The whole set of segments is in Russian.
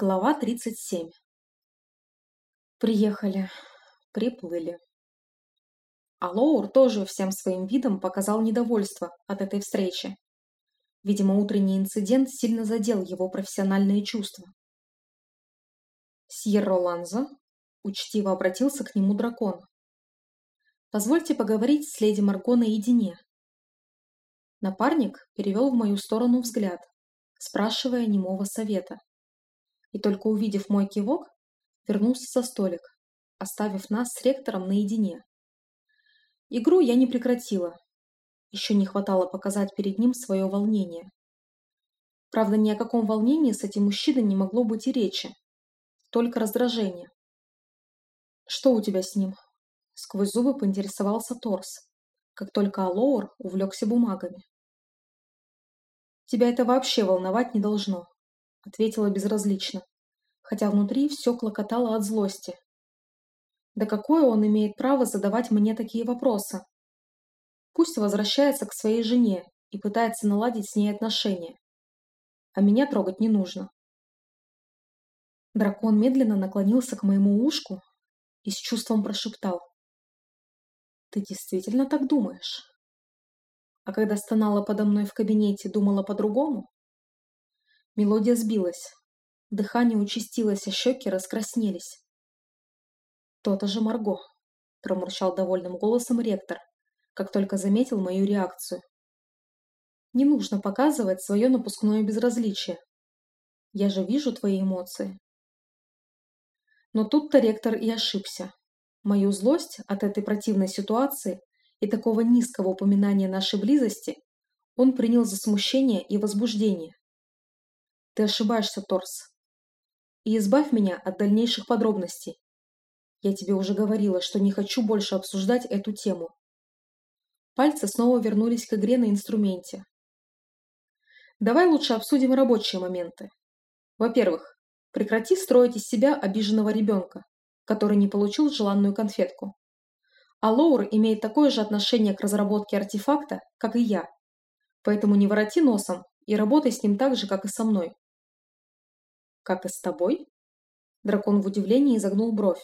Глава 37. Приехали. Приплыли. А Лоур тоже всем своим видом показал недовольство от этой встречи. Видимо, утренний инцидент сильно задел его профессиональные чувства. Сьерро Ланзо учтиво обратился к нему дракон. «Позвольте поговорить с леди Марго наедине». Напарник перевел в мою сторону взгляд, спрашивая немого совета и только увидев мой кивок, вернулся за столик, оставив нас с ректором наедине. Игру я не прекратила. Еще не хватало показать перед ним свое волнение. Правда, ни о каком волнении с этим мужчиной не могло быть и речи. Только раздражение. «Что у тебя с ним?» Сквозь зубы поинтересовался Торс, как только Алоур увлекся бумагами. «Тебя это вообще волновать не должно», — ответила безразлично, хотя внутри все клокотало от злости. Да какое он имеет право задавать мне такие вопросы? Пусть возвращается к своей жене и пытается наладить с ней отношения. А меня трогать не нужно. Дракон медленно наклонился к моему ушку и с чувством прошептал. «Ты действительно так думаешь?» А когда стонала подо мной в кабинете, думала по-другому? Мелодия сбилась. Дыхание участилось, а щеки раскраснелись. «То-то же Марго», – промурчал довольным голосом ректор, как только заметил мою реакцию. «Не нужно показывать свое напускное безразличие. Я же вижу твои эмоции». Но тут-то ректор и ошибся. Мою злость от этой противной ситуации и такого низкого упоминания нашей близости он принял за смущение и возбуждение. Ты ошибаешься, Торс. И избавь меня от дальнейших подробностей. Я тебе уже говорила, что не хочу больше обсуждать эту тему. Пальцы снова вернулись к игре на инструменте. Давай лучше обсудим рабочие моменты. Во-первых, прекрати строить из себя обиженного ребенка, который не получил желанную конфетку. А Лоур имеет такое же отношение к разработке артефакта, как и я. Поэтому не вороти носом и работай с ним так же, как и со мной. «Как и с тобой?» Дракон в удивлении изогнул бровь.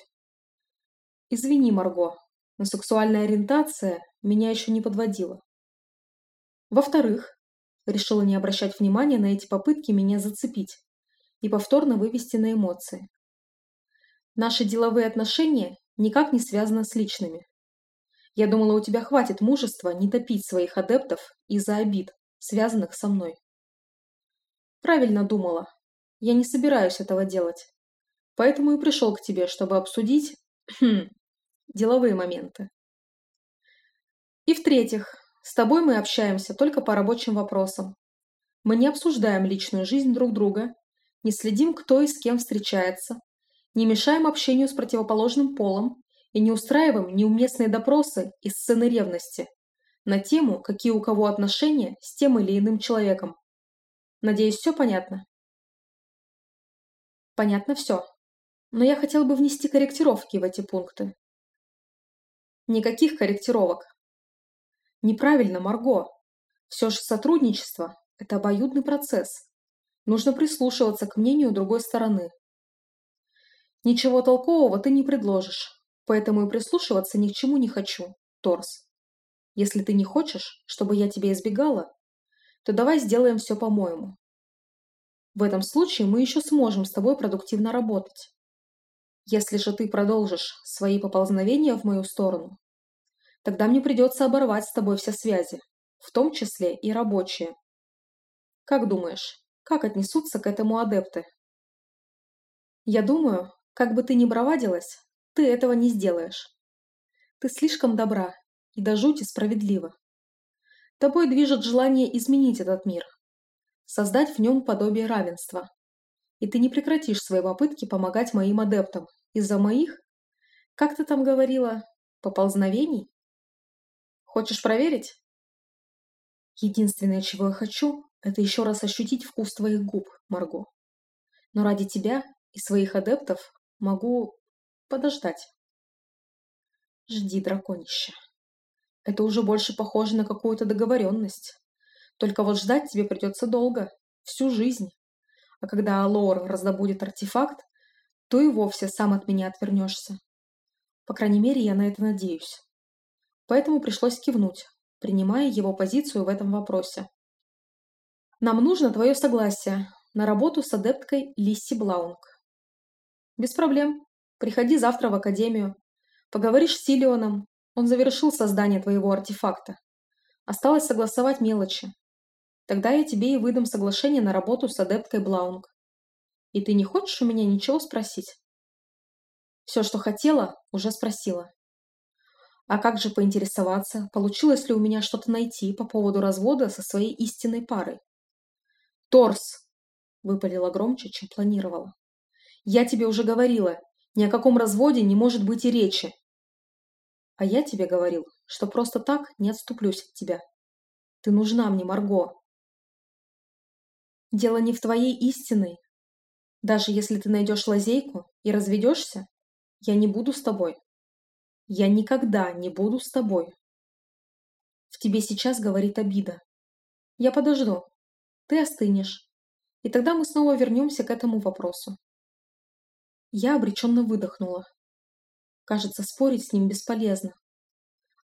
«Извини, Марго, но сексуальная ориентация меня еще не подводила. Во-вторых, решила не обращать внимания на эти попытки меня зацепить и повторно вывести на эмоции. Наши деловые отношения никак не связаны с личными. Я думала, у тебя хватит мужества не топить своих адептов из-за обид, связанных со мной. Правильно думала, я не собираюсь этого делать. Поэтому и пришел к тебе, чтобы обсудить хм, деловые моменты. И в-третьих, с тобой мы общаемся только по рабочим вопросам. Мы не обсуждаем личную жизнь друг друга, не следим, кто и с кем встречается, не мешаем общению с противоположным полом и не устраиваем неуместные допросы и сцены ревности на тему, какие у кого отношения с тем или иным человеком. Надеюсь, все понятно? Понятно все. Но я хотел бы внести корректировки в эти пункты. Никаких корректировок. Неправильно, Марго. Все же сотрудничество – это обоюдный процесс. Нужно прислушиваться к мнению другой стороны. Ничего толкового ты не предложишь, поэтому и прислушиваться ни к чему не хочу, Торс. Если ты не хочешь, чтобы я тебя избегала, то давай сделаем все по-моему. В этом случае мы еще сможем с тобой продуктивно работать. Если же ты продолжишь свои поползновения в мою сторону, тогда мне придется оборвать с тобой все связи, в том числе и рабочие. Как думаешь, как отнесутся к этому адепты? Я думаю, как бы ты ни бравадилась, ты этого не сделаешь. Ты слишком добра и до жути справедлива. Тобой движет желание изменить этот мир, создать в нем подобие равенства. И ты не прекратишь свои попытки помогать моим адептам из-за моих, как ты там говорила, поползновений? Хочешь проверить? Единственное, чего я хочу, это еще раз ощутить вкус твоих губ, Марго. Но ради тебя и своих адептов могу подождать. Жди, драконище. Это уже больше похоже на какую-то договоренность. Только вот ждать тебе придется долго, всю жизнь. А когда Лоур раздобудет артефакт, то и вовсе сам от меня отвернешься. По крайней мере, я на это надеюсь. Поэтому пришлось кивнуть, принимая его позицию в этом вопросе. Нам нужно твое согласие на работу с адепткой Лисси Блаунг. Без проблем. Приходи завтра в академию. Поговоришь с Силионом. Он завершил создание твоего артефакта. Осталось согласовать мелочи. Тогда я тебе и выдам соглашение на работу с адепткой Блаунг. И ты не хочешь у меня ничего спросить? Все, что хотела, уже спросила. А как же поинтересоваться, получилось ли у меня что-то найти по поводу развода со своей истинной парой? Торс! Выпалила громче, чем планировала. Я тебе уже говорила, ни о каком разводе не может быть и речи. А я тебе говорил, что просто так не отступлюсь от тебя. Ты нужна мне, Марго. Дело не в твоей истинной. Даже если ты найдешь лазейку и разведешься, я не буду с тобой. Я никогда не буду с тобой. В тебе сейчас говорит обида. Я подожду. Ты остынешь. И тогда мы снова вернемся к этому вопросу. Я обреченно выдохнула. Кажется, спорить с ним бесполезно.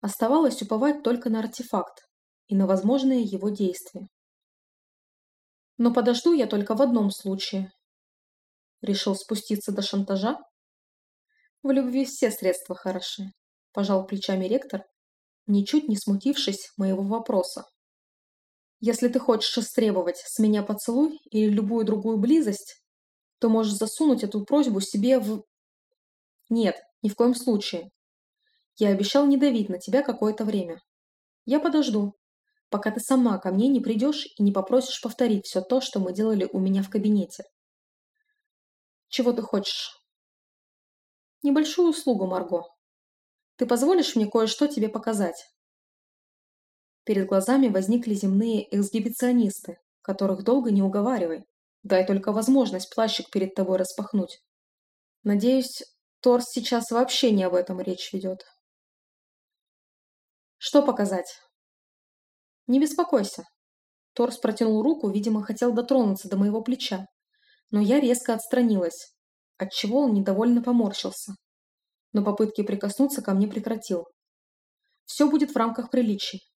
Оставалось уповать только на артефакт и на возможные его действия. Но подожду я только в одном случае. Решил спуститься до шантажа? В любви все средства хороши, пожал плечами ректор, ничуть не смутившись моего вопроса. Если ты хочешь истребовать с меня поцелуй или любую другую близость, то можешь засунуть эту просьбу себе в... Нет, ни в коем случае. Я обещал не давить на тебя какое-то время. Я подожду, пока ты сама ко мне не придешь и не попросишь повторить все то, что мы делали у меня в кабинете. Чего ты хочешь? Небольшую услугу, Марго. Ты позволишь мне кое-что тебе показать? Перед глазами возникли земные эксгибиционисты, которых долго не уговаривай. Дай только возможность плащик перед тобой распахнуть. Надеюсь, Торс сейчас вообще не об этом речь ведет. Что показать? Не беспокойся. Торс протянул руку, видимо, хотел дотронуться до моего плеча. Но я резко отстранилась, отчего он недовольно поморщился. Но попытки прикоснуться ко мне прекратил. Все будет в рамках приличий.